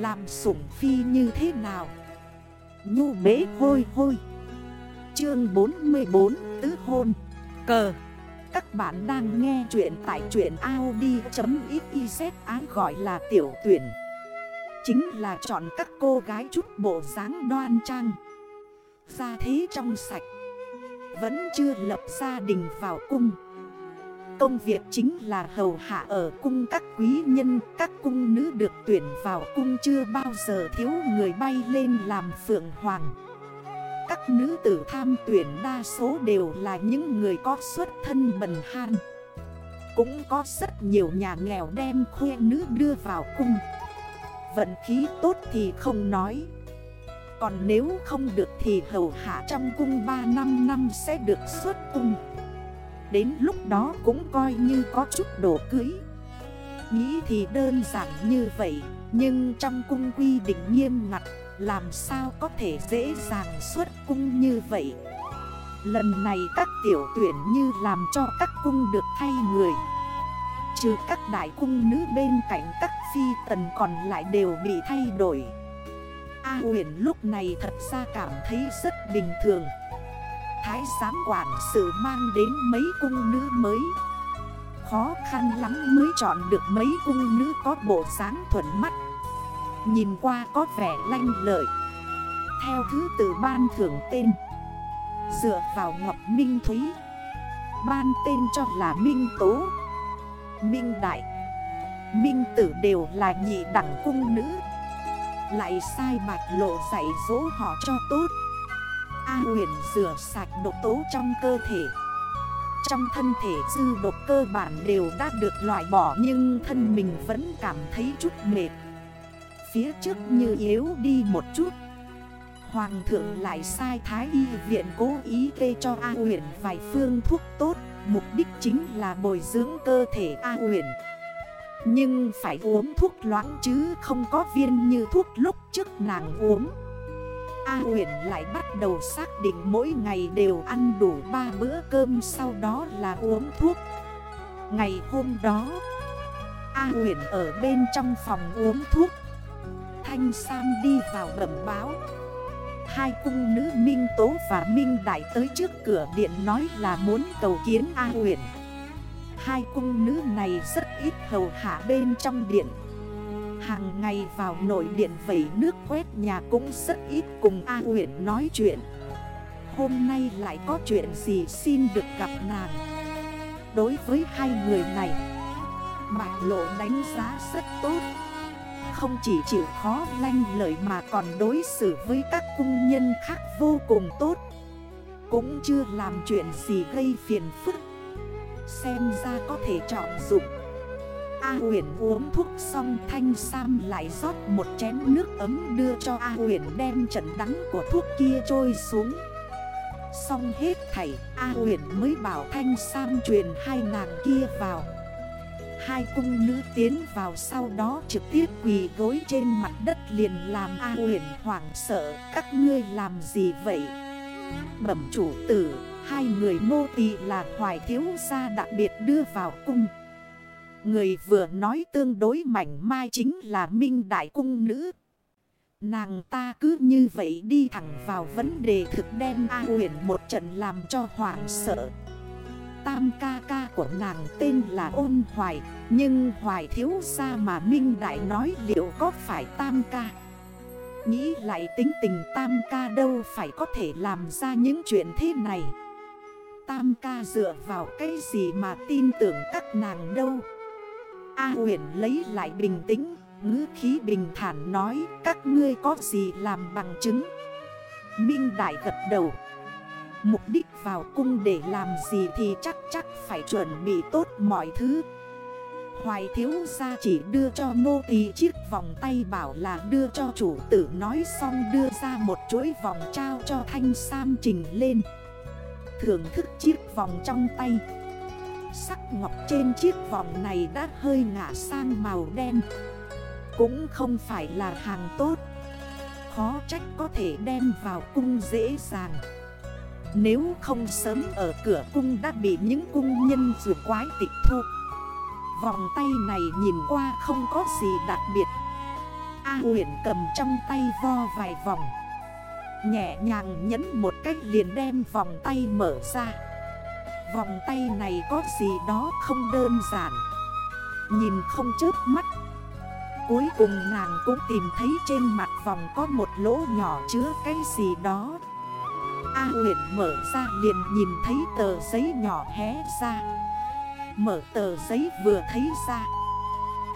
Làm sủng phi như thế nào? Nhu bế hôi hôi. Chương 44 Tứ hôn. Cờ. Các bạn đang nghe chuyện tại chuyện Audi.xyz án gọi là tiểu tuyển. Chính là chọn các cô gái chút bộ dáng đoan trang. Gia thế trong sạch. Vẫn chưa lập gia đình vào cung. Công việc chính là hầu hạ ở cung các quý nhân, Các cung nữ được tuyển vào cung chưa bao giờ thiếu người bay lên làm phượng hoàng. Các nữ tử tham tuyển đa số đều là những người có xuất thân bần han. Cũng có rất nhiều nhà nghèo đem khuê nữ đưa vào cung. Vận khí tốt thì không nói. Còn nếu không được thì hầu hạ trong cung 3 năm năm sẽ được xuất cung. Đến lúc đó cũng coi như có chút đổ cưới. Nghĩ thì đơn giản như vậy, Nhưng trong cung quy định nghiêm ngặt, Làm sao có thể dễ dàng xuất cung như vậy? Lần này các tiểu tuyển như làm cho các cung được thay người. Trừ các đại cung nữ bên cạnh các phi tần còn lại đều bị thay đổi. A huyền lúc này thật ra cảm thấy rất bình thường. Thái giám quản sự mang đến mấy cung nữ mới. Khó khăn lắm mới chọn được mấy cung nữ có bộ dáng thuận mắt. Nhìn qua có vẻ lanh lợi. Theo thứ tự ban thưởng tên. Dựa vào Ngọc Minh Thúy. Ban tên cho là Minh Tố. Minh Đại. Minh Tử đều là nhị đẳng cung nữ. Lại sai bạch lộ dạy dỗ họ cho tốt. A huyền rửa sạch độc tố trong cơ thể. Trong thân thể dư độc cơ bản đều đã được loại bỏ Nhưng thân mình vẫn cảm thấy chút mệt. Phía trước như yếu đi một chút. Hoàng thượng lại sai thái y viện cố ý kê cho A huyền vài phương thuốc tốt. Mục đích chính là bồi dưỡng cơ thể A huyền Nhưng phải uống thuốc loãng chứ không có viên như thuốc lúc trước nàng uống. A huyền lại bắt đầu xác định mỗi ngày đều ăn đủ 3 bữa cơm, sau đó là uống thuốc. Ngày hôm đó, A huyền ở bên trong phòng uống thuốc. Thanh Sam đi vào bẩm báo. Hai cung nữ Minh Tố và Minh Đại tới trước cửa điện nói là muốn cầu kiến A huyền. Hai cung nữ này rất ít hầu hạ bên trong điện. Hàng ngày vào nội điện vẩy nước quét nhà cũng rất ít cùng A huyện nói chuyện. Hôm nay lại có chuyện gì xin được gặp nàng? Đối với hai người này Bạch lộ đánh giá rất tốt. Không chỉ chịu khó lanh lợi mà còn đối xử với các cung nhân khác vô cùng tốt. Cũng chưa làm chuyện gì gây phiền phức. Xem ra có thể chọn dụng A huyền uống thuốc xong thanh sam lại rót một chén nước ấm đưa cho A huyền đem trận đắng của thuốc kia trôi xuống. Xong hết thảy A huyền mới bảo thanh sam truyền hai nàng kia vào. Hai cung nữ tiến vào sau đó trực tiếp quỳ gối trên mặt đất liền làm A huyền hoảng sợ Các ngươi làm gì vậy? Bẩm chủ tử, hai người Ngô tỳ là hoài thiếu gia đặc biệt đưa vào cung. Người vừa nói tương đối mảnh mai chính là Minh Đại Cung Nữ. Nàng ta cứ như vậy đi thẳng vào vấn đề thực đem A huyền một trận làm cho hoảng sợ. Tam ca ca của nàng tên là ôn hoài, nhưng hoài thiếu xa mà Minh Đại nói liệu có phải tam ca. Nghĩ lại tính tình tam ca đâu phải có thể làm ra những chuyện thế này. Tam ca dựa vào cái gì mà tin tưởng các nàng đâu. A huyền lấy lại bình tĩnh, ngữ khí bình thản nói, Các ngươi có gì làm bằng chứng? Minh Đại gật đầu. Mục đích vào cung để làm gì thì chắc chắc phải chuẩn bị tốt mọi thứ. Hoài thiếu gia chỉ đưa cho nô tỳ chiếc vòng tay bảo là đưa cho chủ tử nói xong đưa ra một chuỗi vòng trao cho thanh sam trình lên. Thưởng thức chiếc vòng trong tay. Sắc ngọc trên chiếc vòng này đã hơi ngả sang màu đen. Cũng không phải là hàng tốt. Khó trách có thể đem vào cung dễ dàng. Nếu không sớm ở cửa cung đã bị những cung nhân rượu quái tịch thu. Vòng tay này nhìn qua không có gì đặc biệt. A huyền cầm trong tay vo vài vòng. Nhẹ nhàng nhấn một cách liền đem vòng tay mở ra. Vòng tay này có gì đó không đơn giản. Nhìn không chớp mắt. Cuối cùng nàng cũng tìm thấy trên mặt vòng có một lỗ nhỏ chứa cái gì đó. A huyện mở ra liền nhìn thấy tờ giấy nhỏ hé ra. Mở tờ giấy vừa thấy ra.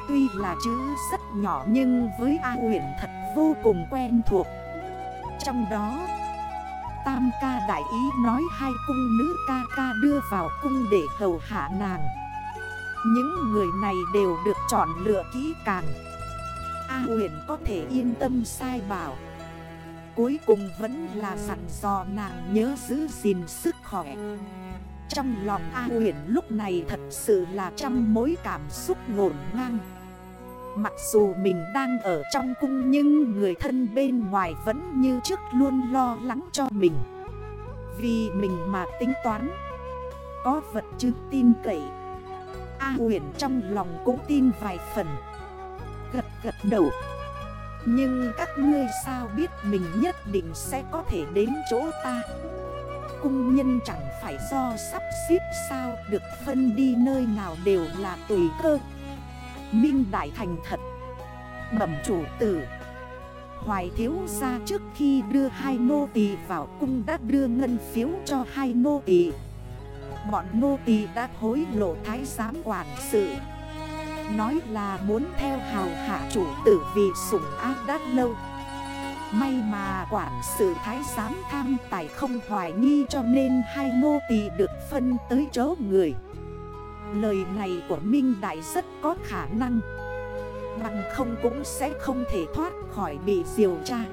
Tuy là chữ rất nhỏ nhưng với A huyện thật vô cùng quen thuộc. Trong đó Tam ca đại ý nói hai cung nữ ca ca đưa vào cung để hầu hạ nàng. Những người này đều được chọn lựa kỹ càng. A huyền có thể yên tâm sai bảo. Cuối cùng vẫn là dặn dò nàng nhớ giữ gìn sức khỏe. Trong lòng A huyền lúc này thật sự là trăm mối cảm xúc ngổn ngang. Mặc dù mình đang ở trong cung nhưng người thân bên ngoài vẫn như trước luôn lo lắng cho mình. Vì mình mà tính toán. Có vật chứ tin cậy. A huyền trong lòng cũng tin vài phần. Gật gật đầu. Nhưng các ngươi sao biết mình nhất định sẽ có thể đến chỗ ta? Cung nhân chẳng phải do sắp xếp sao Được phân đi nơi nào đều là tùy cơ. Minh Đại Thành thật. Bẩm chủ tử. Hoài thiếu ra trước khi đưa hai nô tỳ vào cung đã đưa ngân phiếu cho hai nô tỳ. Bọn nô tỳ đã hối lộ thái giám quản sự. Nói là muốn theo hào hạ chủ tử vì sủng ác đã lâu. May mà quản sự thái giám tham tài không hoài nghi cho nên hai nô tỳ được phân tới chỗ người. Lời này của Minh Đại rất có khả năng. Bằng không cũng sẽ không thể thoát khỏi bị diều tra.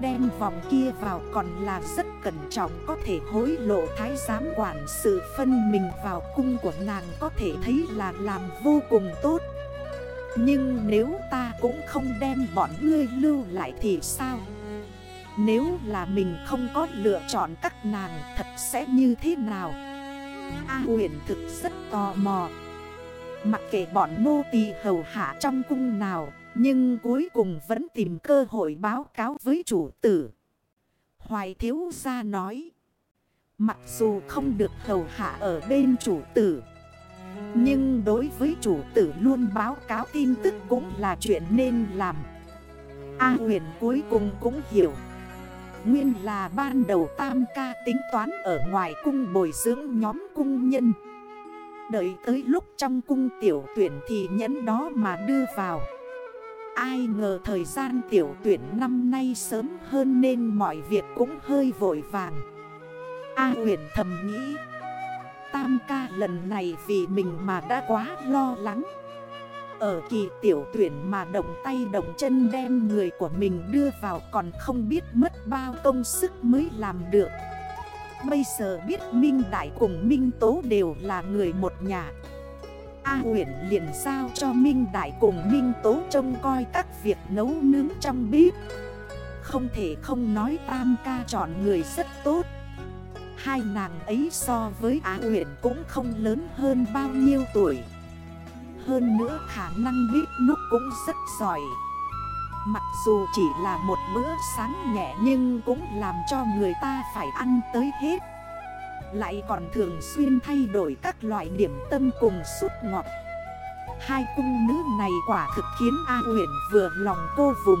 Đem vòng kia vào còn là rất cẩn trọng, Có thể hối lộ thái giám quản sự phân mình vào cung của nàng Có thể thấy là làm vô cùng tốt. Nhưng nếu ta cũng không đem bọn ngươi lưu lại thì sao? Nếu là mình không có lựa chọn các nàng, thật sẽ như thế nào? A huyền thực rất tò mò. Mặc kệ bọn nô tỳ hầu hạ trong cung nào, Nhưng cuối cùng vẫn tìm cơ hội báo cáo với chủ tử. Hoài thiếu gia nói, Mặc dù không được hầu hạ ở bên chủ tử, Nhưng đối với chủ tử luôn báo cáo tin tức cũng là chuyện nên làm. A huyền cuối cùng cũng hiểu. Nguyên là ban đầu tam ca tính toán ở ngoài cung bồi dưỡng nhóm cung nhân. Đợi tới lúc trong cung tiểu tuyển thì nhẫn đó mà đưa vào. Ai ngờ thời gian tiểu tuyển năm nay sớm hơn nên mọi việc cũng hơi vội vàng. A huyền thầm nghĩ, Tam ca lần này vì mình mà đã quá lo lắng ở kỳ tiểu tuyển mà động tay động chân đem người của mình đưa vào còn không biết mất bao công sức mới làm được. Bây giờ biết Minh Đại cùng Minh Tố đều là người một nhà. A huyện liền giao cho Minh Đại cùng Minh Tố trông coi các việc nấu nướng trong bếp. Không thể không nói tam ca chọn người rất tốt. Hai nàng ấy so với Á huyện cũng không lớn hơn bao nhiêu tuổi hơn nữa khả năng biết nút cũng rất giỏi. Mặc dù chỉ là một bữa sáng nhẹ nhưng cũng làm cho người ta phải ăn tới hết. Lại còn thường xuyên thay đổi các loại điểm tâm cùng sút ngọt. Hai cung nữ này quả thực khiến A huyện vừa lòng cô vùng.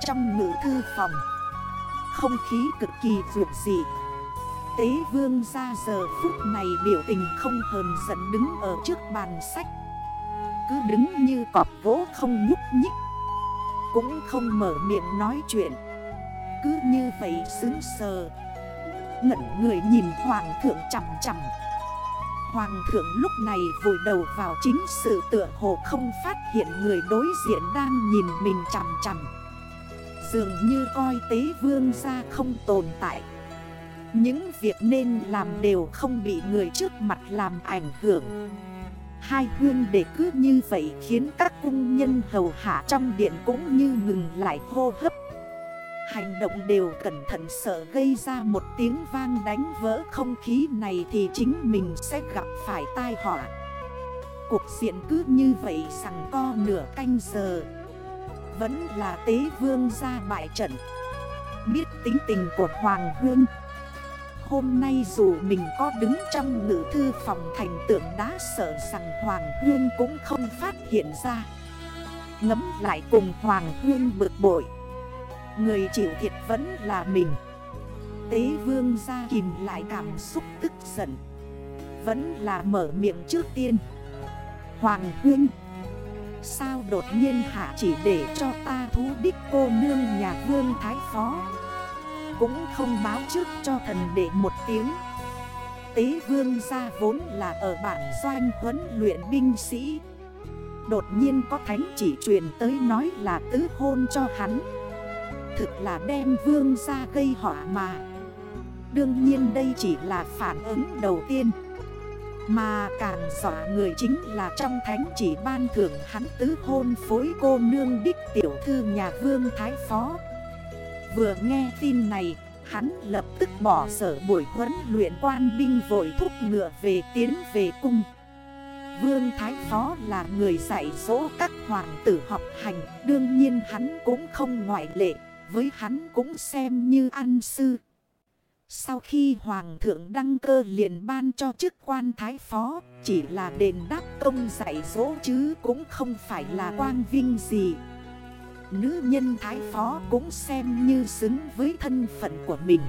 Trong ngữ thư phòng, Không khí cực kỳ vượt dị. Tế vương ra giờ phút này biểu tình không hờn giận đứng ở trước bàn sách cứ đứng như cọp gỗ không nhúc nhích. Cũng không mở miệng nói chuyện. Cứ như vậy xứng sờ. Ngẩn người nhìn hoàng thượng chầm chầm Hoàng thượng lúc này vùi đầu vào chính sự tựa hồ không phát hiện người đối diện đang nhìn mình chầm chầm Dường như coi tế vương ra không tồn tại. Những việc nên làm đều không bị người trước mặt làm ảnh hưởng. Hai huyên để cứ như vậy khiến các cung nhân hầu hạ trong điện cũng như ngừng lại hô hấp. Hành động đều cẩn thận sợ gây ra một tiếng vang đánh vỡ không khí này thì chính mình sẽ gặp phải tai họa. Cuộc diện cứ như vậy sẵn co nửa canh giờ. Vẫn là tế vương ra bại trận. Biết tính tình của Hoàng Hương. Hôm nay dù mình có đứng trong ngữ thư phòng thành tượng đá sợ rằng Hoàng Hương cũng không phát hiện ra. Ngấm lại cùng Hoàng Hương bực bội. Người chịu thiệt vẫn là mình. Tế vương ra kìm lại cảm xúc tức giận. Vẫn là mở miệng trước tiên. Hoàng Hương Sao đột nhiên hạ chỉ để cho ta thú đích cô nương nhà vương thái phó? Cũng không báo trước cho thần đệ một tiếng. Tế vương gia vốn là ở bản doanh huấn luyện binh sĩ. Đột nhiên có thánh chỉ truyền tới nói là tứ hôn cho hắn. Thực là đem vương ra gây họa mà. Đương nhiên đây chỉ là phản ứng đầu tiên. Mà càng dọa người chính là trong thánh chỉ ban thưởng hắn tứ hôn phối cô nương đích tiểu thư nhà vương thái phó. Vừa nghe tin này, Hắn lập tức bỏ sở buổi huấn luyện quan binh vội thúc ngựa về tiến về cung. Vương Thái Phó là người dạy dỗ các hoàng tử học hành, Đương nhiên hắn cũng không ngoại lệ, Với hắn cũng xem như ăn sư. Sau khi Hoàng thượng đăng cơ liền ban cho chức quan Thái Phó, Chỉ là đền đáp công dạy dỗ chứ cũng không phải là quang vinh gì. Nữ nhân Thái Phó cũng xem như xứng với thân phận của mình.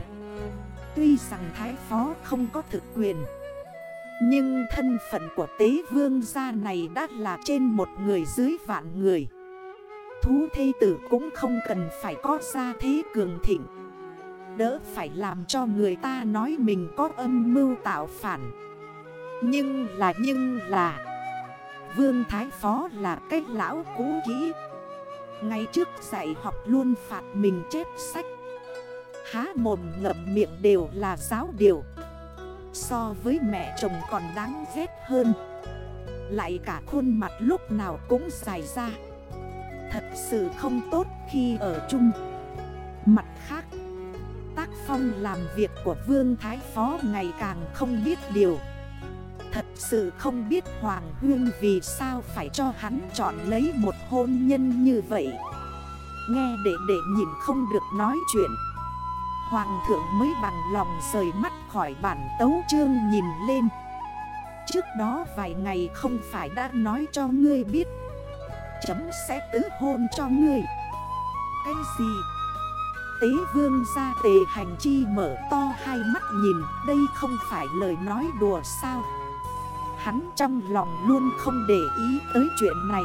Tuy rằng Thái Phó không có thực quyền, nhưng thân phận của tế vương gia này đã là trên một người dưới vạn người. Thú thê tử cũng không cần phải có gia thế cường thịnh. Đỡ phải làm cho người ta nói mình có âm mưu tạo phản. Nhưng là nhưng là, Vương Thái Phó là cách lão cũ kỹ. Ngay trước dạy học luôn phạt mình chép sách. Há mồm ngậm miệng đều là giáo điều. So với mẹ chồng còn đáng ghét hơn. Lại cả khuôn mặt lúc nào cũng dài ra. Thật sự không tốt khi ở chung. Mặt khác, Tác phong làm việc của Vương Thái Phó ngày càng không biết điều. Thật sự không biết Hoàng Hương vì sao phải cho hắn chọn lấy một hôn nhân như vậy. Nghe để để nhìn không được nói chuyện. Hoàng thượng mới bằng lòng rời mắt khỏi bản tấu chương nhìn lên. Trước đó vài ngày không phải đã nói cho ngươi biết. Chấm sẽ tứ hôn cho ngươi. Cái gì? Tế vương ra tề hành chi mở to hai mắt nhìn, Đây không phải lời nói đùa sao? Hắn trong lòng luôn không để ý tới chuyện này.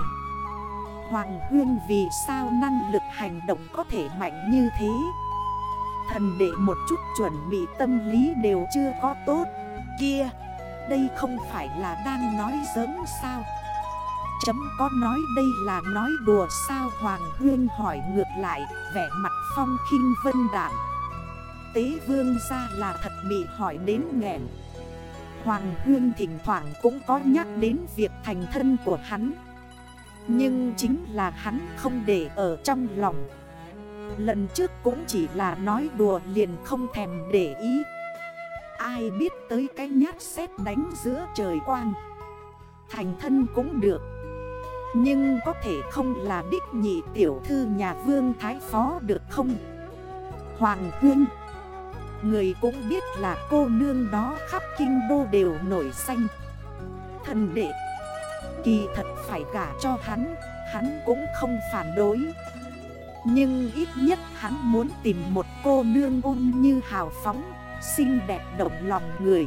Hoàng Huyên vì sao năng lực hành động có thể mạnh như thế? Thần đệ một chút chuẩn bị tâm lý đều chưa có tốt. Kia, đây không phải là đang nói giỡn sao? Chấm có nói đây là nói đùa sao? Hoàng Huyên hỏi ngược lại Vẻ mặt phong khinh vân đảm Tế vương ra là thật bị hỏi đến nghẹn. Hoàng Huyên thỉnh thoảng cũng có nhắc đến việc thành thân của hắn. Nhưng chính là hắn không để ở trong lòng. Lần trước cũng chỉ là nói đùa liền không thèm để ý. Ai biết tới cái nhát xét đánh giữa trời quang. Thành thân cũng được. Nhưng có thể không là đích nhị tiểu thư nhà vương thái phó được không? Hoàng Huyên Người cũng biết là cô nương đó khắp kinh đô đều nổi xanh Thần đệ, Kỳ thật phải gả cho hắn Hắn cũng không phản đối. Nhưng ít nhất hắn muốn tìm một cô nương ôn như hào phóng, Xinh đẹp động lòng người.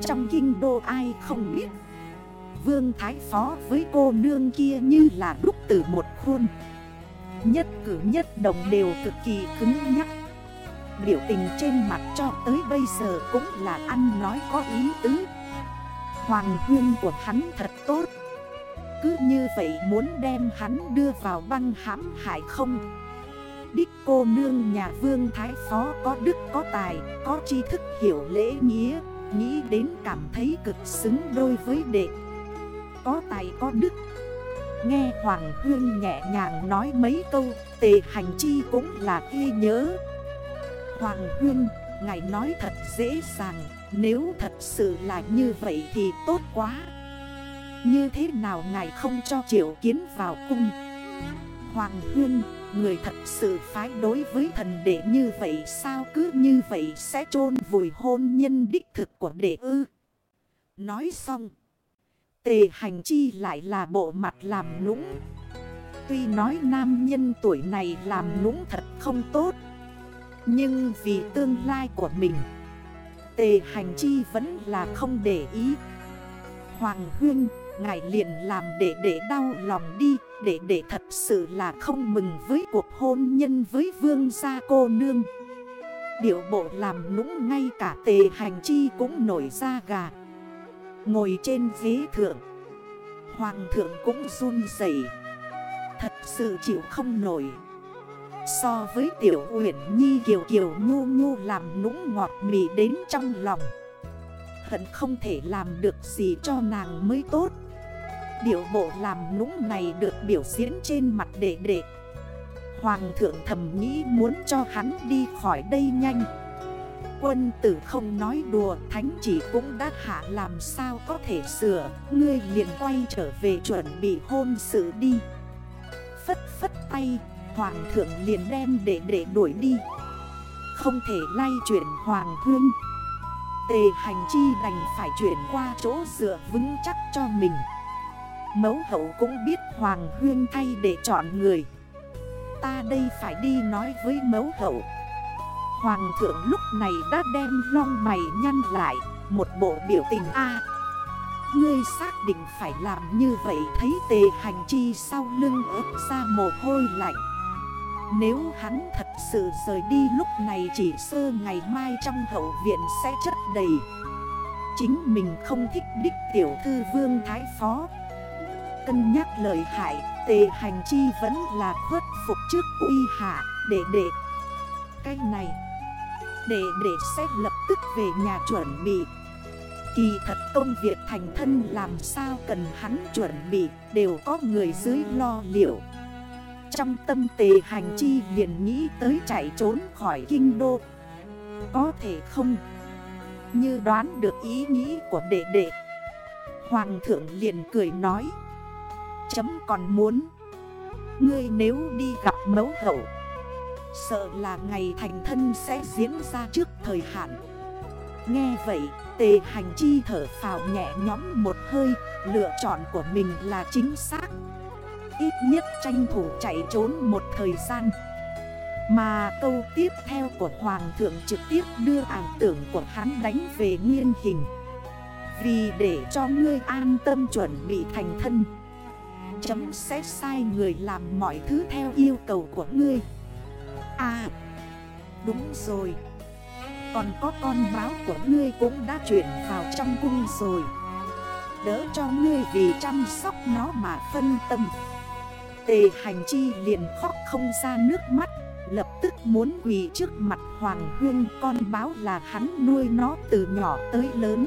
Trong kinh đô ai không biết, Vương Thái Phó với cô nương kia như là đúc từ một khuôn. Nhất cử nhất động đều cực kỳ cứng nhắc. Biểu tình trên mặt cho tới bây giờ cũng là ăn nói có ý tứ. Hoàng huyên của hắn thật tốt. Cứ như vậy muốn đem hắn đưa vào băng hãm hại không? Đích cô nương nhà vương thái phó có đức, có tài, Có tri thức, hiểu lễ nghĩa, Nghĩ đến cảm thấy cực xứng đôi với đệ. Có tài, có đức. Nghe Hoàng Hương nhẹ nhàng nói mấy câu, Tề hành chi cũng là ghi nhớ. Hoàng Hương, ngài nói thật dễ dàng Nếu thật sự là như vậy thì tốt quá như thế nào ngài không cho triệu kiến vào cung Hoàng Huyên Người thật sự phái đối với thần đệ như vậy sao cứ như vậy sẽ chôn vùi hôn nhân đích thực của đệ ư. Nói xong. Tề hành chi lại là bộ mặt làm nũng. Tuy nói nam nhân tuổi này làm nũng thật không tốt. Nhưng vì tương lai của mình. Tề hành chi vẫn là không để ý. Hoàng huyên, Ngài liền làm để để đau lòng đi Để để thật sự là không mừng với cuộc hôn nhân với vương gia cô nương Điệu bộ làm nũng ngay cả tề hành chi cũng nổi ra gà Ngồi trên ghế thượng, Hoàng thượng cũng run dậy Thật sự chịu không nổi So với tiểu uyển nhi kiều kiều nhu nhu làm nũng ngọt mì đến trong lòng. Hận không thể làm được gì cho nàng mới tốt. Điệu bộ làm nũng này được biểu diễn trên mặt đệ đệ. Hoàng thượng thầm nghĩ muốn cho hắn đi khỏi đây nhanh. Quân tử không nói đùa, Thánh chỉ cũng đã hạ làm sao có thể sửa. Ngươi liền quay trở về chuẩn bị hôn sự đi. Phất phất tay Hoàng thượng liền đem để để đuổi đi. Không thể lay chuyển Hoàng hương. Tề hành chi đành phải chuyển qua chỗ dựa vững chắc cho mình. Mấu hậu cũng biết Hoàng Huyên thay để chọn người. Ta đây phải đi nói với mấu hậu. Hoàng thượng lúc này đã đem long mày nhăn lại, Một bộ biểu tình A. Ngươi xác định phải làm như vậy, Thấy tề hành chi sau lưng ớt ra mồ hôi lạnh. Nếu hắn thật sự rời đi lúc này chỉ sơ ngày mai trong hậu viện sẽ chất đầy. Chính mình không thích đích tiểu thư vương thái phó. Cân nhắc lời hại, Tề hành chi vẫn là khuất phục trước uy hạ Để để Cái này Để để sẽ lập tức về nhà chuẩn bị. Kỳ thật công việc thành thân làm sao cần hắn chuẩn bị, Đều có người dưới lo liệu. Trong tâm tề hành chi liền nghĩ tới chạy trốn khỏi kinh đô. Có thể không? Như đoán được ý nghĩ của đệ đệ, Hoàng thượng liền cười nói. Chấm còn muốn. Ngươi nếu đi gặp mấu hậu, Sợ là ngày thành thân sẽ diễn ra trước thời hạn. Nghe vậy, tề hành chi thở phào nhẹ nhõm một hơi, Lựa chọn của mình là chính xác. Ít nhất tranh thủ chạy trốn một thời gian. Mà câu tiếp theo của Hoàng thượng trực tiếp đưa ảo tưởng của hắn đánh về nguyên hình. Vì để cho ngươi an tâm chuẩn bị thành thân. Chấm sẽ sai người làm mọi thứ theo yêu cầu của ngươi. À Đúng rồi. Còn có con báo của ngươi cũng đã chuyển vào trong cung rồi. Đỡ cho ngươi vì chăm sóc nó mà phân tâm. Tề hành chi liền khóc không ra nước mắt, Lập tức muốn quỳ trước mặt Hoàng Hương Con báo là hắn nuôi nó từ nhỏ tới lớn.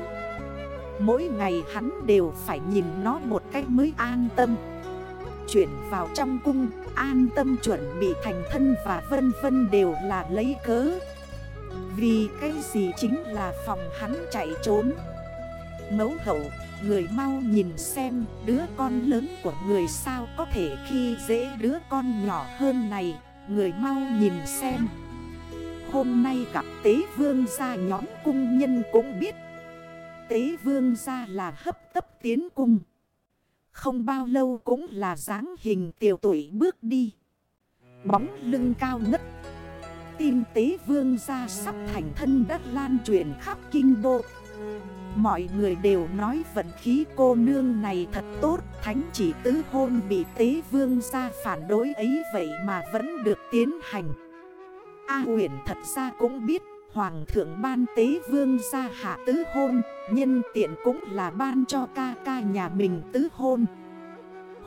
Mỗi ngày hắn đều phải nhìn nó một cách mới an tâm. Chuyển vào trong cung, An tâm chuẩn bị thành thân và vân vân đều là lấy cớ. Vì cái gì chính là phòng hắn chạy trốn? Mấu hậu Người mau nhìn xem, đứa con lớn của người sao có thể khi dễ đứa con nhỏ hơn này Người mau nhìn xem Hôm nay gặp tế vương gia nhóm cung nhân cũng biết Tế vương gia là hấp tấp tiến cung không bao lâu cũng là dáng hình tiểu tuổi bước đi. Bóng lưng cao ngất. Tin tế vương gia sắp thành thân đất lan truyền khắp kinh đô. Mọi người đều nói vận khí cô nương này thật tốt, Thánh chỉ tứ hôn bị tế vương ra phản đối ấy vậy mà vẫn được tiến hành. A huyền thật ra cũng biết, Hoàng thượng ban tế vương ra hạ tứ hôn, Nhân tiện cũng là ban cho ca ca nhà mình tứ hôn.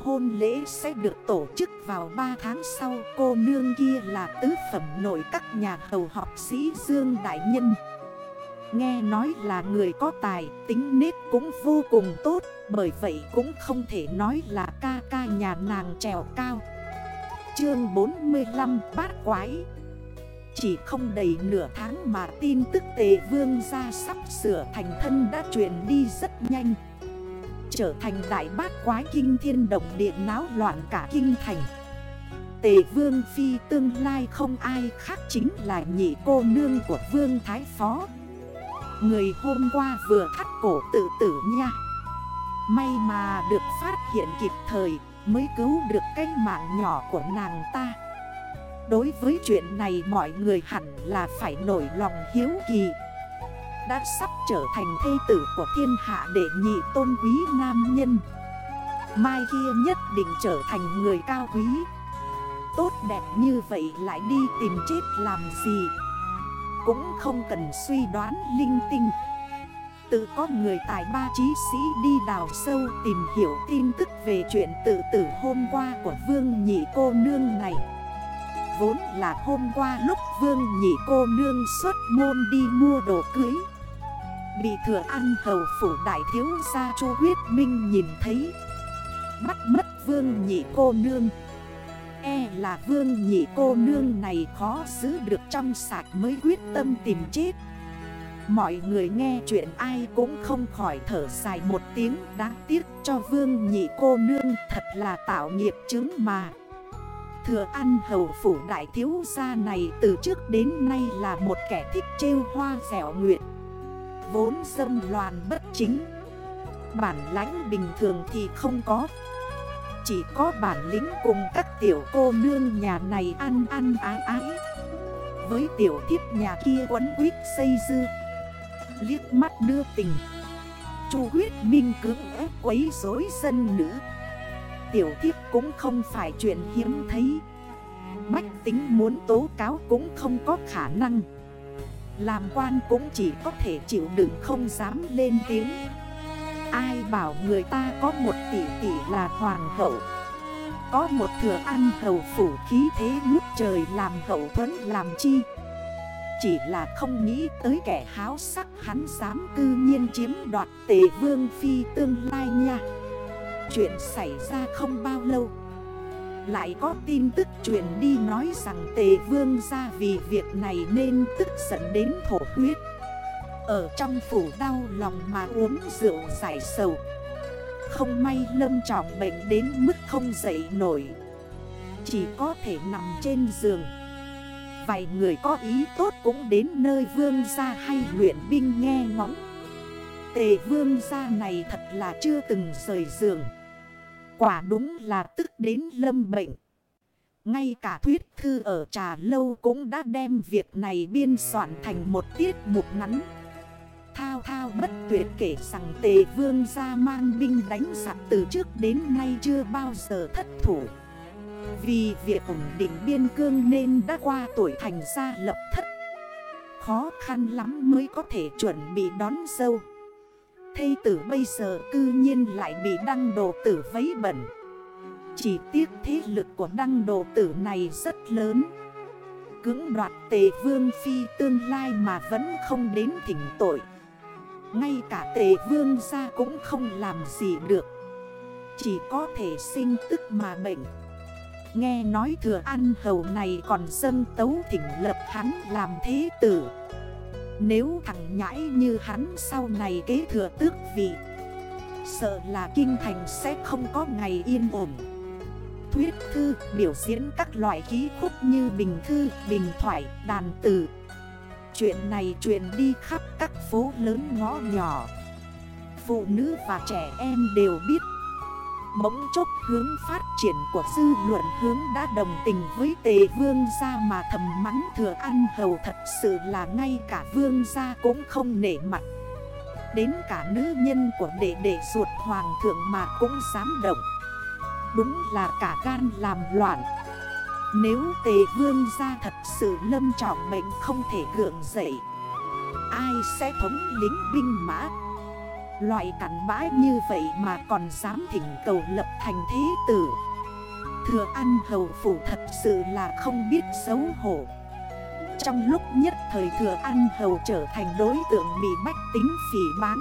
Hôn lễ sẽ được tổ chức vào 3 tháng sau, Cô nương kia là tứ phẩm nổi các nhà hầu học sĩ Dương Đại Nhân. Nghe nói là người có tài, tính nết cũng vô cùng tốt Bởi vậy cũng không thể nói là ca ca nhà nàng trèo cao. Chương 45 bát quái. Chỉ không đầy nửa tháng mà tin tức tề vương gia sắp sửa thành thân đã truyền đi rất nhanh. Trở thành đại bát quái kinh thiên động địa náo loạn cả kinh thành. Tề vương phi tương lai không ai khác chính là nhị cô nương của vương thái phó. Người hôm qua vừa thắt cổ tự tử nha. May mà được phát hiện kịp thời, mới cứu được cái mạng nhỏ của nàng ta. Đối với chuyện này mọi người hẳn là phải nổi lòng hiếu kỳ. Đã sắp trở thành thê tử của thiên hạ để nhị tôn quý nam nhân. Mai kia nhất định trở thành người cao quý. Tốt đẹp như vậy lại đi tìm chết làm gì? Cũng không cần suy đoán linh tinh. Tự có người tài ba trí sĩ đi đào sâu tìm hiểu tin tức về chuyện tự tử hôm qua của vương nhị cô nương này. Vốn là hôm qua lúc vương nhị cô nương xuất môn đi mua đồ cưới. Bị thừa ăn hầu phủ đại thiếu gia chu huyết minh nhìn thấy. Bắt mất vương nhị cô nương. E là vương nhị cô nương này khó giữ được trong sạch mới quyết tâm tìm chết. Mọi người nghe chuyện ai cũng không khỏi thở dài một tiếng, đáng tiếc cho vương nhị cô nương thật là tạo nghiệp chứng mà. Thừa ăn hầu phủ đại thiếu gia này từ trước đến nay là một kẻ thích trêu hoa dẻo nguyện, Vốn dâm loàn bất chính. Bản lãnh bình thường thì không có. Chỉ có bản lĩnh cùng các tiểu cô nương nhà này ăn ăn ái ái Với tiểu thiếp nhà kia quấn quýt xây dư. Liếc mắt đưa tình. Chu huyết minh cưỡng ép quấy rối dân nữ. Tiểu thiếp cũng không phải chuyện hiếm thấy. Bách tính muốn tố cáo cũng không có khả năng. Làm quan cũng chỉ có thể chịu đựng không dám lên tiếng. Ai bảo người ta có một tỷ tỷ là hoàng hậu? Có một thừa ăn hầu phủ khí thế ngút trời làm hậu thuẫn làm chi? Chỉ là không nghĩ tới kẻ háo sắc hắn dám cư nhiên chiếm đoạt tề vương phi tương lai nha. Chuyện xảy ra không bao lâu, Lại có tin tức truyền đi nói rằng tề vương ra vì việc này nên tức giận đến thổ huyết. Ở trong phủ đau lòng mà uống rượu giải sầu. Không may lâm trọng bệnh đến mức không dậy nổi. Chỉ có thể nằm trên giường. Vài người có ý tốt cũng đến nơi vương gia hay luyện binh nghe ngóng. Tề vương gia này thật là chưa từng rời giường. Quả đúng là tức đến lâm bệnh. Ngay cả thuyết thư ở trà lâu cũng đã đem việc này biên soạn thành một tiết mục ngắn. Thao thao bất tuyệt kể rằng tề vương ra mang binh đánh giặc từ trước đến nay chưa bao giờ thất thủ. Vì việc ổn định biên cương nên đã qua tuổi thành gia lập thất. Khó khăn lắm mới có thể chuẩn bị đón dâu. Thây tử bây giờ cư nhiên lại bị đăng đồ tử vấy bẩn. Chỉ tiếc thế lực của đăng đồ tử này rất lớn. Cưỡng đoạt tề vương phi tương lai mà vẫn không đến thỉnh tội. Ngay cả tề vương ra cũng không làm gì được. Chỉ có thể sinh tức mà bệnh Nghe nói thừa ăn hầu này còn dâng tấu thỉnh lập hắn làm thế tử. Nếu thằng nhãi như hắn sau này kế thừa tước vị Sợ là kinh thành sẽ không có ngày yên ổn. Thuyết thư biểu diễn các loại khí khúc như bình thư, bình thoại, đàn tử Chuyện này truyền đi khắp các phố lớn ngõ nhỏ. Phụ nữ và trẻ em đều biết. Bỗng chốc hướng phát triển của dư luận hướng đã đồng tình với tề vương gia mà thầm mắng thừa ăn hầu thật sự là ngay cả vương gia cũng không nể mặt. Đến cả nữ nhân của đệ đệ ruột hoàng thượng mà cũng dám động. Đúng là cả gan làm loạn. Nếu tề vương gia thật sự lâm trọng mệnh không thể gượng dậy, Ai sẽ thống lính binh mã? Loại cản bãi như vậy mà còn dám thỉnh cầu lập thành thế tử. Thừa ăn hầu phủ thật sự là không biết xấu hổ. Trong lúc nhất thời thừa ăn hầu trở thành đối tượng bị bách tính phỉ bán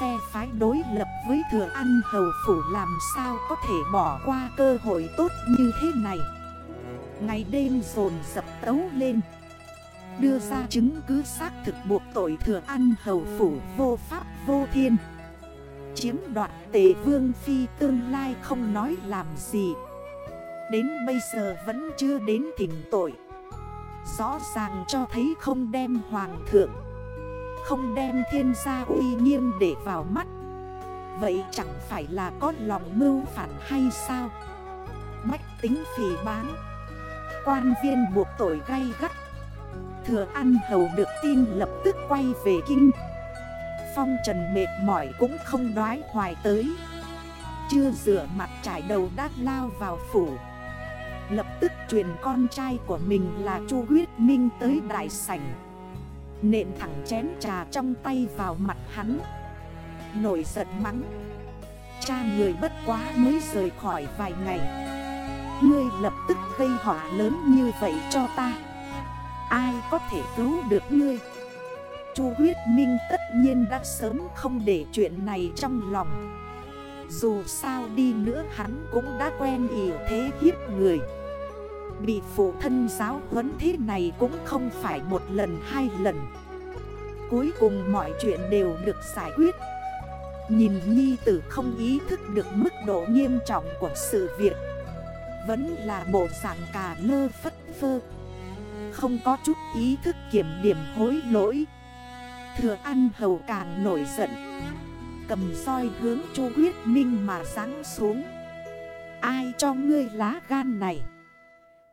phe phái đối lập với thừa ăn hầu phủ làm sao có thể bỏ qua cơ hội tốt như thế này? Ngày đêm dồn dập tấu lên, Đưa ra chứng cứ xác thực buộc tội thừa ăn hầu phủ vô pháp vô thiên. Chiếm đoạt tề vương phi tương lai không nói làm gì. Đến bây giờ vẫn chưa đến thỉnh tội. Rõ ràng cho thấy không đem hoàng thượng không đem thiên gia uy nghiêm để vào mắt. Vậy chẳng phải là có lòng mưu phản hay sao? Bách tính phỉ bán. Quan viên buộc tội gay gắt. Thừa ăn hầu được tin lập tức quay về kinh. Phong trần mệt mỏi cũng không đoái hoài tới. Chưa rửa mặt trải đầu đã lao vào phủ. Lập tức truyền con trai của mình là Chu Huyết Minh tới đại sảnh. Nện thẳng chén trà trong tay vào mặt hắn. Nổi giận mắng. Cha người bất quá mới rời khỏi vài ngày. Ngươi lập tức gây họa lớn như vậy cho ta. Ai có thể cứu được ngươi? Chu huyết minh tất nhiên đã sớm không để chuyện này trong lòng. Dù sao đi nữa hắn cũng đã quen ỉ thế hiếp người. Bị phụ thân giáo huấn thế này cũng không phải một lần, hai lần. Cuối cùng mọi chuyện đều được giải quyết. Nhìn nhi tử không ý thức được mức độ nghiêm trọng của sự việc, Vẫn là bộ dạng cà lơ phất phơ. Không có chút ý thức kiểm điểm hối lỗi. Thừa ăn hầu càng nổi giận. Cầm soi hướng chu huyết minh mà sáng xuống. Ai cho ngươi lá gan này?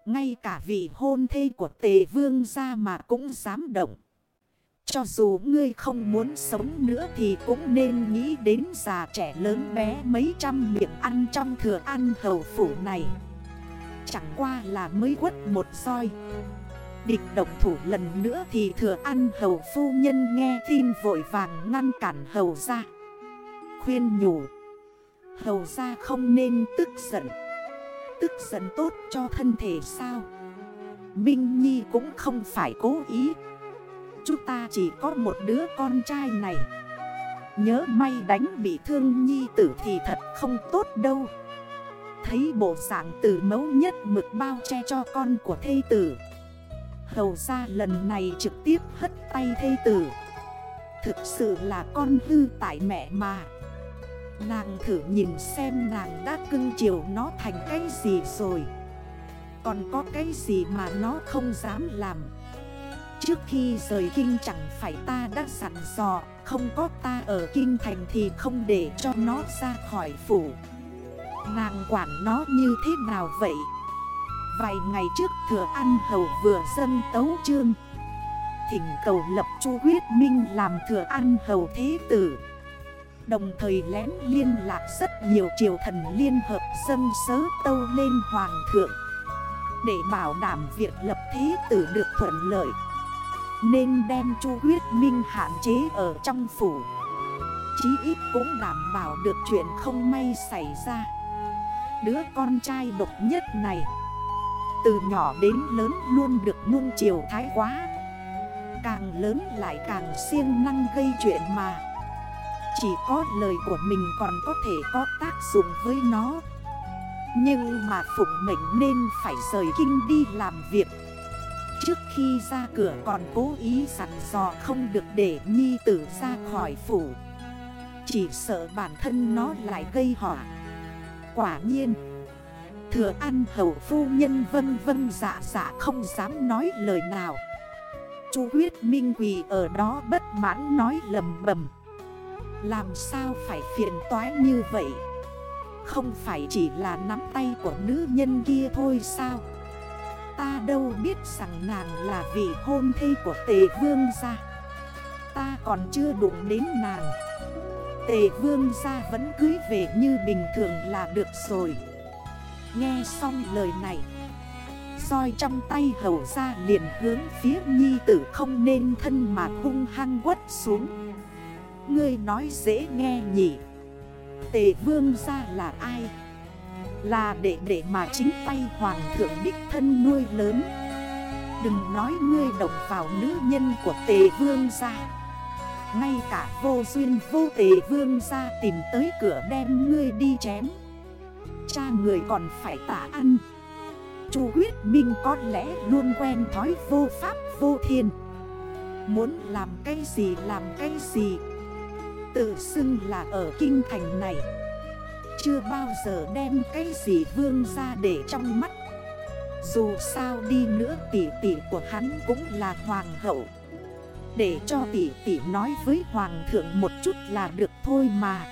Ngay cả vị hôn thê của tề vương ra mà cũng dám động. Cho dù ngươi không muốn sống nữa thì cũng nên nghĩ đến già trẻ lớn bé mấy trăm miệng ăn trong thừa ăn hầu phủ này. Chẳng qua là mới quất một roi, Địch động thủ lần nữa thì thừa ăn hầu phu nhân nghe tin vội vàng ngăn cản hầu ra. Khuyên nhủ Hầu ra không nên tức giận. Tức giận tốt cho thân thể sao? Minh Nhi cũng không phải cố ý. Chúng ta chỉ có một đứa con trai này. Nhớ may đánh bị thương nhi tử thì thật không tốt đâu. Thấy bộ dạng tử mấu nhất mực bao che cho con của thê tử. Hầu ra lần này trực tiếp hất tay thê tử. Thực sự là con hư tại mẹ mà. Nàng thử nhìn xem nàng đã cưng chiều nó thành cái gì rồi. Còn có cái gì mà nó không dám làm? Trước khi rời kinh chẳng phải ta đã sẵn dò, Không có ta ở kinh thành thì không để cho nó ra khỏi phủ. Nàng quản nó như thế nào vậy? Vài ngày trước thừa ăn hầu vừa dân tấu trương Thỉnh cầu lập chu huyết minh làm thừa ăn hầu thế tử. Đồng thời lén liên lạc rất nhiều triều thần liên hợp dân sớ tâu lên hoàng thượng. Để bảo đảm việc lập thế tử được thuận lợi, nên đem chu huyết minh hạn chế ở trong phủ. Chí ít cũng đảm bảo được chuyện không may xảy ra. Đứa con trai độc nhất này, Từ nhỏ đến lớn luôn được nuông chiều thái quá. Càng lớn lại càng siêng năng gây chuyện mà. Chỉ có lời của mình còn có thể có tác dụng với nó. Nhưng mà Phụng Mệnh nên phải rời kinh đi làm việc. Trước khi ra cửa còn cố ý sẵn dò không được để nhi tử ra khỏi phủ. Chỉ sợ bản thân nó lại gây họa. Quả nhiên, Thừa ăn hậu phu nhân vân vân dạ dạ không dám nói lời nào. Chú huyết minh quỳ ở đó bất mãn nói lầm bầm. Làm sao phải phiền toái như vậy? Không phải chỉ là nắm tay của nữ nhân kia thôi sao? Ta đâu biết rằng nàng là vị hôn thê của tề vương gia. Ta còn chưa đụng đến nàng. Tề vương gia vẫn cưới về như bình thường là được rồi. Nghe xong lời này soi trong tay hầu ra liền hướng phía nhi tử không nên thân mà hung hăng quất xuống. Ngươi nói dễ nghe nhỉ? Tề vương gia là ai? Là đệ đệ mà chính tay hoàng thượng đích thân nuôi lớn. Đừng nói ngươi động vào nữ nhân của tề vương ra. Ngay cả vô duyên vô tề vương ra tìm tới cửa đem ngươi đi chém. Cha người còn phải tả ăn. Chu huyết minh có lẽ luôn quen thói vô pháp vô thiên. Muốn làm cái gì làm cái gì. Tự xưng là ở kinh thành này. Chưa bao giờ đem cái gì vương ra để trong mắt. Dù sao đi nữa tỷ tỷ của hắn cũng là hoàng hậu. Để cho tỷ tỷ nói với hoàng thượng một chút là được thôi mà.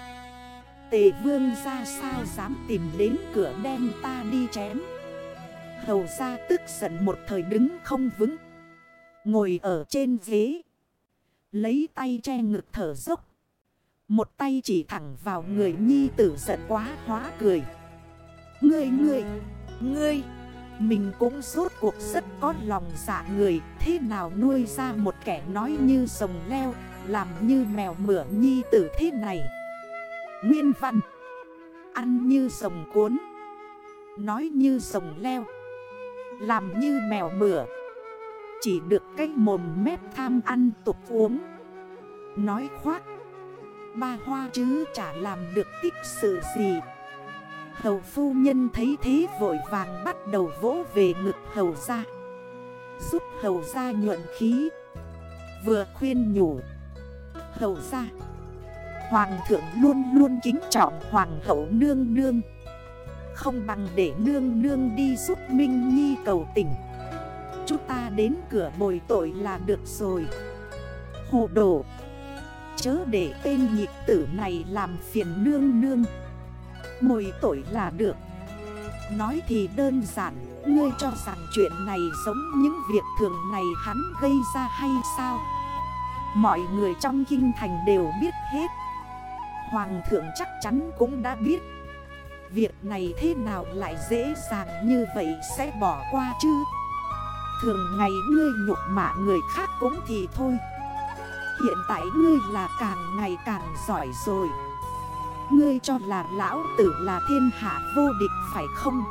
Tề vương ra sao dám tìm đến cửa đem ta đi chém? Hầu ra tức giận một thời đứng không vững. Ngồi ở trên ghế. Lấy tay che ngực thở dốc. Một tay chỉ thẳng vào người nhi tử giận quá hóa cười. Ngươi ngươi Ngươi, Mình cũng rốt cuộc rất có lòng dạ người. Thế nào nuôi ra một kẻ nói như sồng leo, Làm như mèo mửa nhi tử thế này? Nguyên văn. Ăn như sồng cuốn. Nói như sồng leo. Làm như mèo mửa. Chỉ được cái mồm mép tham ăn tục uống. Nói khoác Ba hoa chứ chả làm được tích sự gì. Hầu phu nhân thấy thế vội vàng bắt đầu vỗ về ngực hầu ra Giúp hầu ra nhuận khí. Vừa khuyên nhủ. Hầu ra Hoàng thượng luôn luôn kính trọng hoàng hậu nương nương. Không bằng để nương nương đi giúp Minh Nhi cầu tình. Chúng ta đến cửa bồi tội là được rồi. Hồ đồ. Chớ để tên nhịp tử này làm phiền nương nương. Mồi tội là được. Nói thì đơn giản, Ngươi cho rằng chuyện này giống những việc thường này hắn gây ra hay sao? Mọi người trong kinh thành đều biết hết. Hoàng thượng chắc chắn cũng đã biết. Việc này thế nào lại dễ dàng như vậy sẽ bỏ qua chứ? Thường ngày ngươi nhục mạ người khác cũng thì thôi. Hiện tại ngươi là càng ngày càng giỏi rồi. Ngươi cho là lão tử là thiên hạ vô địch phải không?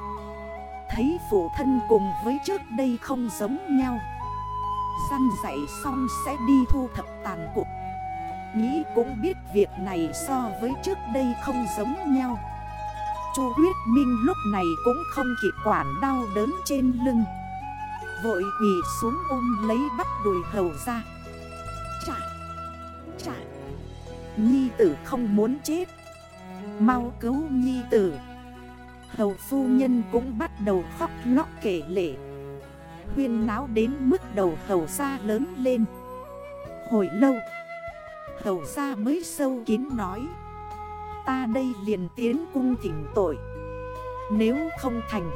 Thấy phụ thân cùng với trước đây không giống nhau. Săn dạy xong sẽ đi thu thập tàn cục Nghĩ cũng biết việc này so với trước đây không giống nhau. Chu huyết minh lúc này cũng không kịp quản đau đớn trên lưng. Vội quỳ xuống ôm lấy bắt đùi hầu ra trả Nhi tử không muốn chết. Mau cứu nhi tử. Hầu phu nhân cũng bắt đầu khóc lóc kể lệ Huyên náo đến mức đầu hầu xa lớn lên. Hồi lâu, Hầu xa mới sâu kín nói. Ta đây liền tiến cung thỉnh tội. Nếu không thành,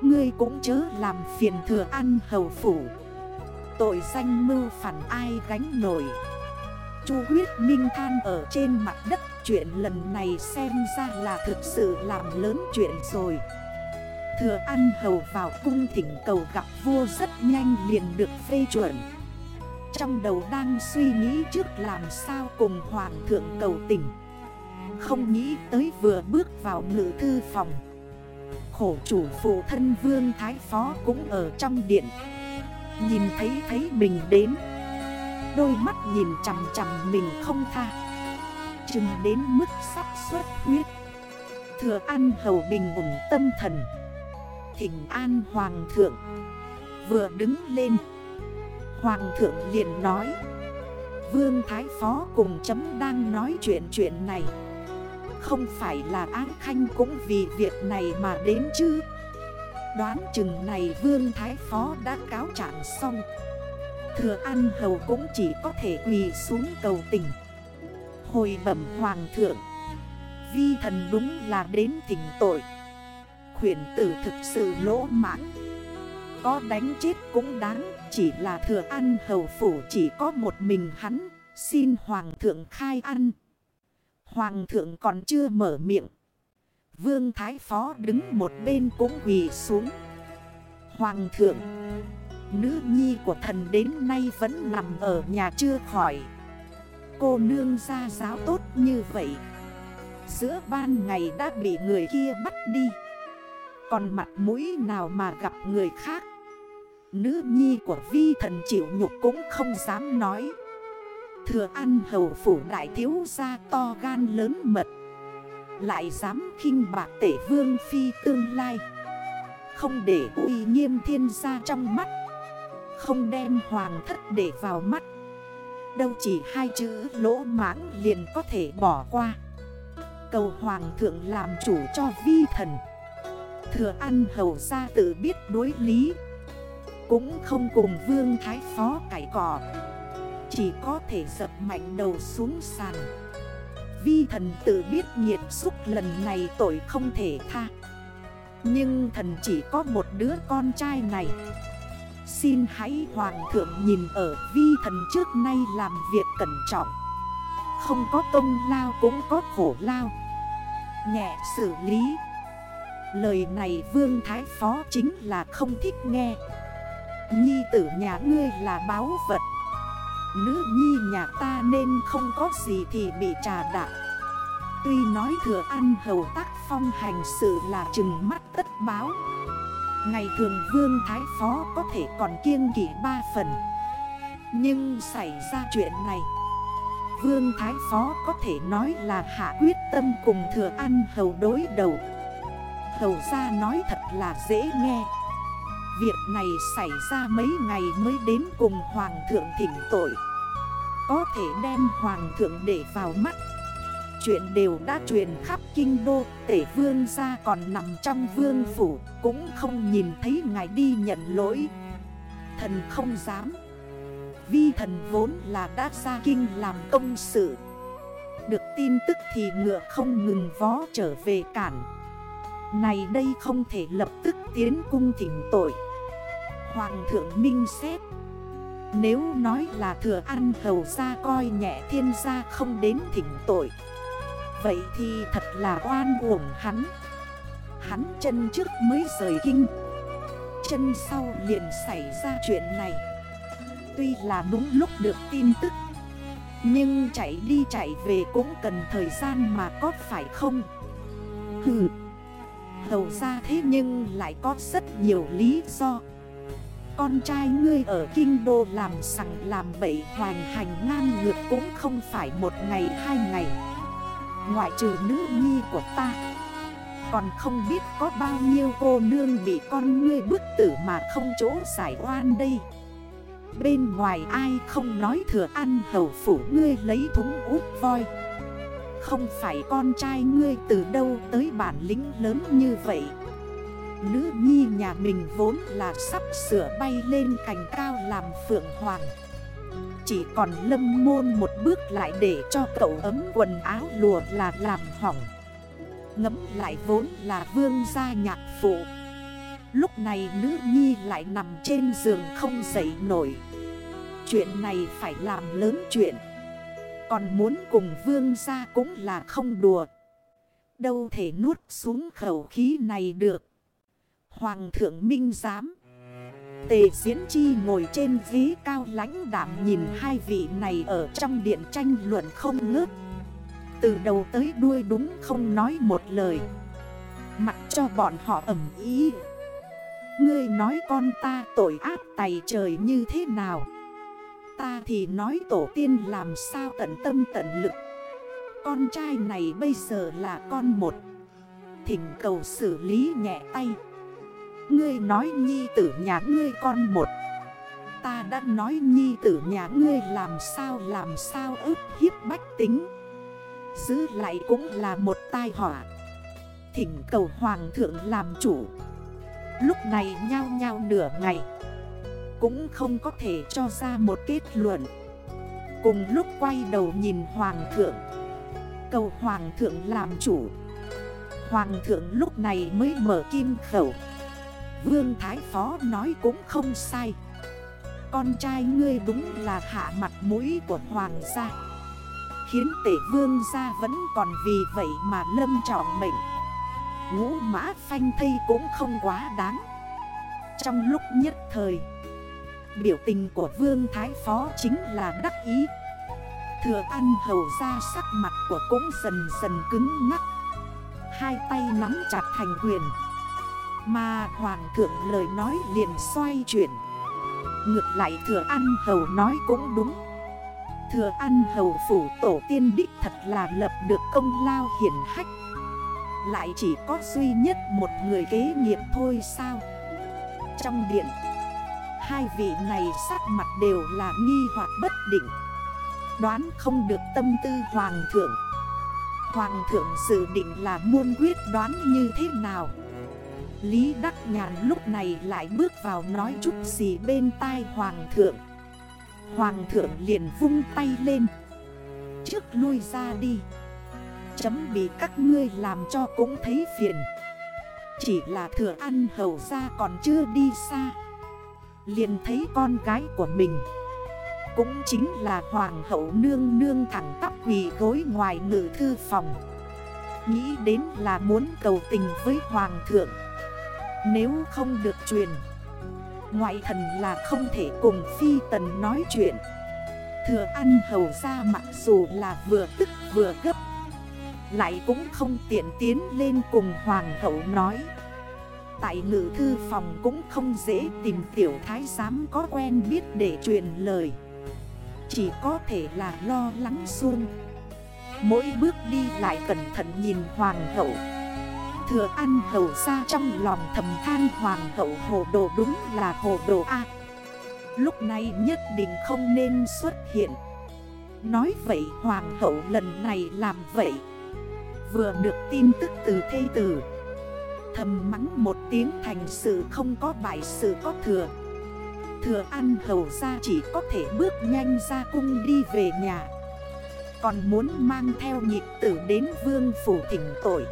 Ngươi cũng chớ làm phiền thừa ăn hầu phủ. Tội danh mưu phản ai gánh nổi. Chu huyết minh than ở trên mặt đất. Chuyện lần này xem ra là thực sự làm lớn chuyện rồi. Thừa ăn hầu vào cung thỉnh cầu gặp vua rất nhanh liền được phê chuẩn. Trong đầu đang suy nghĩ trước làm sao cùng hoàng thượng cầu tình. Không nghĩ tới vừa bước vào ngự thư phòng. Khổ chủ phụ thân vương thái phó cũng ở trong điện. Nhìn thấy thấy mình đến Đôi mắt nhìn chằm chằm mình không tha. Chừng đến mức sắp xuất huyết. Thừa ăn hầu bình ủng tâm thần. Thỉnh an hoàng thượng. Vừa đứng lên. Hoàng thượng liền nói. Vương Thái Phó cùng chấm đang nói chuyện chuyện này. Không phải là An Khanh cũng vì việc này mà đến chứ. Đoán chừng này Vương Thái Phó đã cáo trạng xong. Thừa An Hầu cũng chỉ có thể quỳ xuống cầu tình Hồi bẩm Hoàng thượng Vi thần đúng là đến thỉnh tội Khuyển tử thực sự lỗ mãn Có đánh chết cũng đáng chỉ là thừa ăn hầu phủ chỉ có một mình hắn, xin hoàng thượng khai ăn. Hoàng thượng còn chưa mở miệng. Vương Thái Phó đứng một bên cũng quỳ xuống. Hoàng thượng, nữ nhi của thần đến nay vẫn nằm ở nhà chưa khỏi. Cô nương ra giáo tốt như vậy. Giữa ban ngày đã bị người kia bắt đi. Còn mặt mũi nào mà gặp người khác Nữ nhi của vi thần chịu nhục cũng không dám nói Thừa ăn hầu phủ đại thiếu gia to gan lớn mật Lại dám khinh bạc tể vương phi tương lai Không để uy nghiêm thiên gia trong mắt không đem hoàng thất để vào mắt. Đâu chỉ hai chữ lỗ mãng liền có thể bỏ qua. Cầu hoàng thượng làm chủ cho vi thần. Thừa ăn hầu ra tự biết đối lý. Cũng không cùng vương thái phó cải cỏ. Chỉ có thể dập mạnh đầu xuống sàn. Vi thần tự biết nhiệt xúc lần này tội không thể tha. Nhưng thần chỉ có một đứa con trai này. Xin hãy hoàng thượng nhìn ở vi thần trước nay làm việc cẩn trọng. Không có công lao cũng có khổ lao. Nhẹ xử lý. Lời này vương thái phó chính là không thích nghe. Nhi tử nhà ngươi là báo vật. Nữ nhi nhà ta nên không có gì thì bị trà đạp. Tuy nói thừa ăn hầu tác phong hành sự là chừng mắt tất báo. Ngày thường vương thái phó có thể còn kiêng kỷ ba phần. Nhưng xảy ra chuyện này, Vương thái phó có thể nói là hạ quyết tâm cùng thừa ăn hầu đối đầu. Hầu ra nói thật là dễ nghe. Việc này xảy ra mấy ngày mới đến cùng Hoàng thượng thỉnh tội. Có thể đem Hoàng thượng để vào mắt. Chuyện đều đã truyền khắp kinh đô, Tể vương ra còn nằm trong vương phủ, Cũng không nhìn thấy ngài đi nhận lỗi. Thần không dám. Vi thần vốn là đã ra kinh làm công sự. Được tin tức thì ngựa không ngừng vó trở về cản Này đây không thể lập tức tiến cung thỉnh tội. Hoàng thượng minh xét. Nếu nói là thừa ăn hầu ra coi nhẹ thiên gia không đến thỉnh tội Vậy thì thật là oan uổng hắn. Hắn chân trước mới rời kinh. Chân sau liền xảy ra chuyện này. Tuy là đúng lúc được tin tức, Nhưng chạy đi chạy về cũng cần thời gian mà có phải không? Hừ. Hầu ra thế nhưng lại có rất nhiều lý do. Con trai ngươi ở kinh đô làm sẵn làm bậy hoành hành ngang ngược cũng không phải một ngày hai ngày. Ngoại trừ nữ nhi của ta. Còn không biết có bao nhiêu cô nương bị con ngươi bức tử mà không chỗ giải oan đây. Bên ngoài ai không nói thừa ăn hầu phủ ngươi lấy thúng út voi. Không phải con trai ngươi từ đâu tới bản lĩnh lớn như vậy. Nữ nhi nhà mình vốn là sắp sửa bay lên cành cao làm phượng hoàng chỉ còn lâm môn một bước lại để cho cậu ấm quần áo lùa là làm hỏng. Ngấm lại vốn là vương gia nhạc phụ. Lúc này nữ nhi lại nằm trên giường không dậy nổi. Chuyện này phải làm lớn chuyện. Còn muốn cùng vương gia cũng là không đùa. Đâu thể nuốt xuống khẩu khí này được. Hoàng thượng minh giám Tề Diễn Chi ngồi trên ghế cao lãnh đảm nhìn hai vị này ở trong điện tranh luận không ngớt. Từ đầu tới đuôi đúng không nói một lời. Mặc cho bọn họ ẩm ý. Ngươi nói con ta tội ác tày trời như thế nào? Ta thì nói tổ tiên làm sao tận tâm tận lực. Con trai này bây giờ là con một. Thỉnh cầu xử lý nhẹ tay. Ngươi nói nhi tử nhà ngươi con một. Ta đã nói nhi tử nhà ngươi làm sao làm sao ức hiếp bách tính. Giữ lại cũng là một tai họa. Thỉnh cầu hoàng thượng làm chủ. Lúc này nhao nhao nửa ngày. Cũng không có thể cho ra một kết luận. Cùng lúc quay đầu nhìn hoàng thượng. Cầu hoàng thượng làm chủ. Hoàng thượng lúc này mới mở kim khẩu. Vương Thái Phó nói cũng không sai. Con trai ngươi đúng là hạ mặt mũi của Hoàng gia. Khiến tể vương gia vẫn còn vì vậy mà lâm trọng mệnh. Ngũ mã phanh thây cũng không quá đáng. Trong lúc nhất thời, Biểu tình của vương thái phó chính là đắc ý. Thừa ăn hầu ra sắc mặt của cũng dần dần cứng ngắc. Hai tay nắm chặt thành quyền mà hoàng thượng lời nói liền xoay chuyển. Ngược lại thừa ăn hầu nói cũng đúng. Thừa ăn hầu phủ tổ tiên đích thật là lập được công lao hiển hách. Lại chỉ có duy nhất một người kế nghiệp thôi sao? Trong điện, Hai vị này sắc mặt đều là nghi hoặc bất định. Đoán không được tâm tư hoàng thượng. Hoàng thượng dự định là muôn quyết đoán như thế nào? Lý Đắc Nhàn lúc này lại bước vào nói chút gì bên tai Hoàng thượng. Hoàng thượng liền vung tay lên. Trước lui ra đi. Chấm bị các ngươi làm cho cũng thấy phiền. Chỉ là thừa ăn hầu ra còn chưa đi xa. Liền thấy con gái của mình. Cũng chính là hoàng hậu nương nương thẳng tắp quỳ gối ngoài ngự thư phòng. Nghĩ đến là muốn cầu tình với hoàng thượng. Nếu không được truyền. Ngoại thần là không thể cùng phi tần nói chuyện. Thừa ăn hầu ra mặc dù là vừa tức vừa gấp, Lại cũng không tiện tiến lên cùng hoàng hậu nói. Tại ngự thư phòng cũng không dễ tìm tiểu thái giám có quen biết để truyền lời. Chỉ có thể là lo lắng xuông Mỗi bước đi lại cẩn thận nhìn hoàng hậu. Thừa ăn hầu ra trong lòng thầm than hoàng hậu hồ đồ đúng là hồ đồ A. Lúc này nhất định không nên xuất hiện. Nói vậy hoàng hậu lần này làm vậy. Vừa được tin tức từ thê tử. Thầm mắng một tiếng thành sự không có bại sự có thừa. Thừa ăn hầu ra chỉ có thể bước nhanh ra cung đi về nhà. Còn muốn mang theo nhịp tử đến vương phủ thỉnh tội.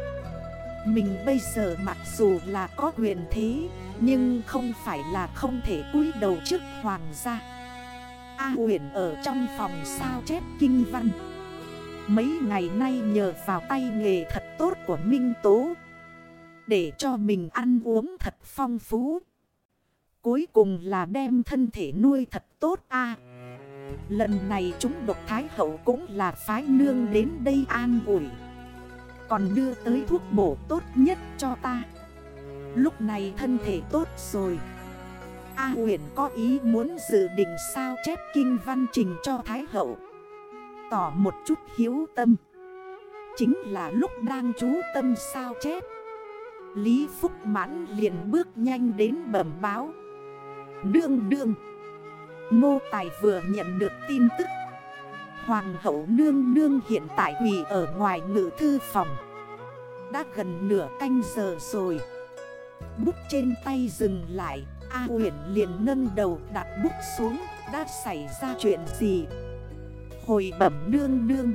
Mình bây giờ mặc dù là có quyền thế, Nhưng không phải là không thể cúi đầu trước hoàng gia. A huyền ở trong phòng sao chép kinh văn. Mấy ngày nay nhờ vào tay nghề thật tốt của Minh Tố, để cho mình ăn uống thật phong phú. Cuối cùng là đem thân thể nuôi thật tốt a. Lần này chúng độc thái hậu cũng là phái nương đến đây an ủi. Còn đưa tới thuốc bổ tốt nhất cho ta. Lúc này thân thể tốt rồi. A huyền có ý muốn dự định sao chép kinh văn trình cho Thái Hậu. Tỏ một chút hiếu tâm. Chính là lúc đang chú tâm sao chép. Lý Phúc Mãn liền bước nhanh đến bẩm báo. Đương đương. Ngô Tài vừa nhận được tin tức Hoàng hậu nương nương hiện tại quỳ ở ngoài ngự thư phòng. Đã gần nửa canh giờ rồi. Bút trên tay dừng lại. A huyền liền nâng đầu đặt bút xuống. Đã xảy ra chuyện gì? Hồi bẩm nương nương.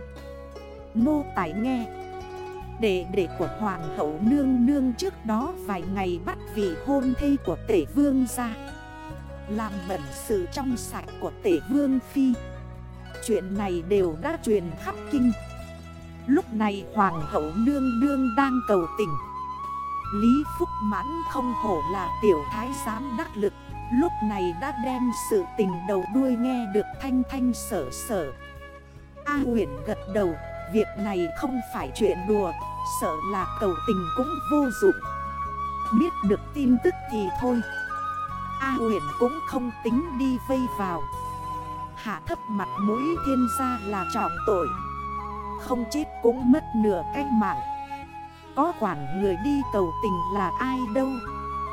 Nô tài nghe. Đệ đệ của Hoàng hậu nương nương trước đó vài ngày bắt vị hôn thê của tể vương ra. Làm bẩn sự trong sạch của tể vương phi. Chuyện này đều đã truyền khắp kinh. Lúc này Hoàng hậu nương nương đang cầu tình. Lý Phúc Mãn không hổ là tiểu thái giám đắc lực. Lúc này đã đem sự tình đầu đuôi nghe được thanh thanh sở sở. A huyền gật đầu, Việc này không phải chuyện đùa, Sợ là cầu tình cũng vô dụng. Biết được tin tức thì thôi. A huyền cũng không tính đi vây vào. Hạ thấp mặt mũi thiên gia là trọng tội. Không chết cũng mất nửa cách mạng. Có quản người đi cầu tình là ai đâu.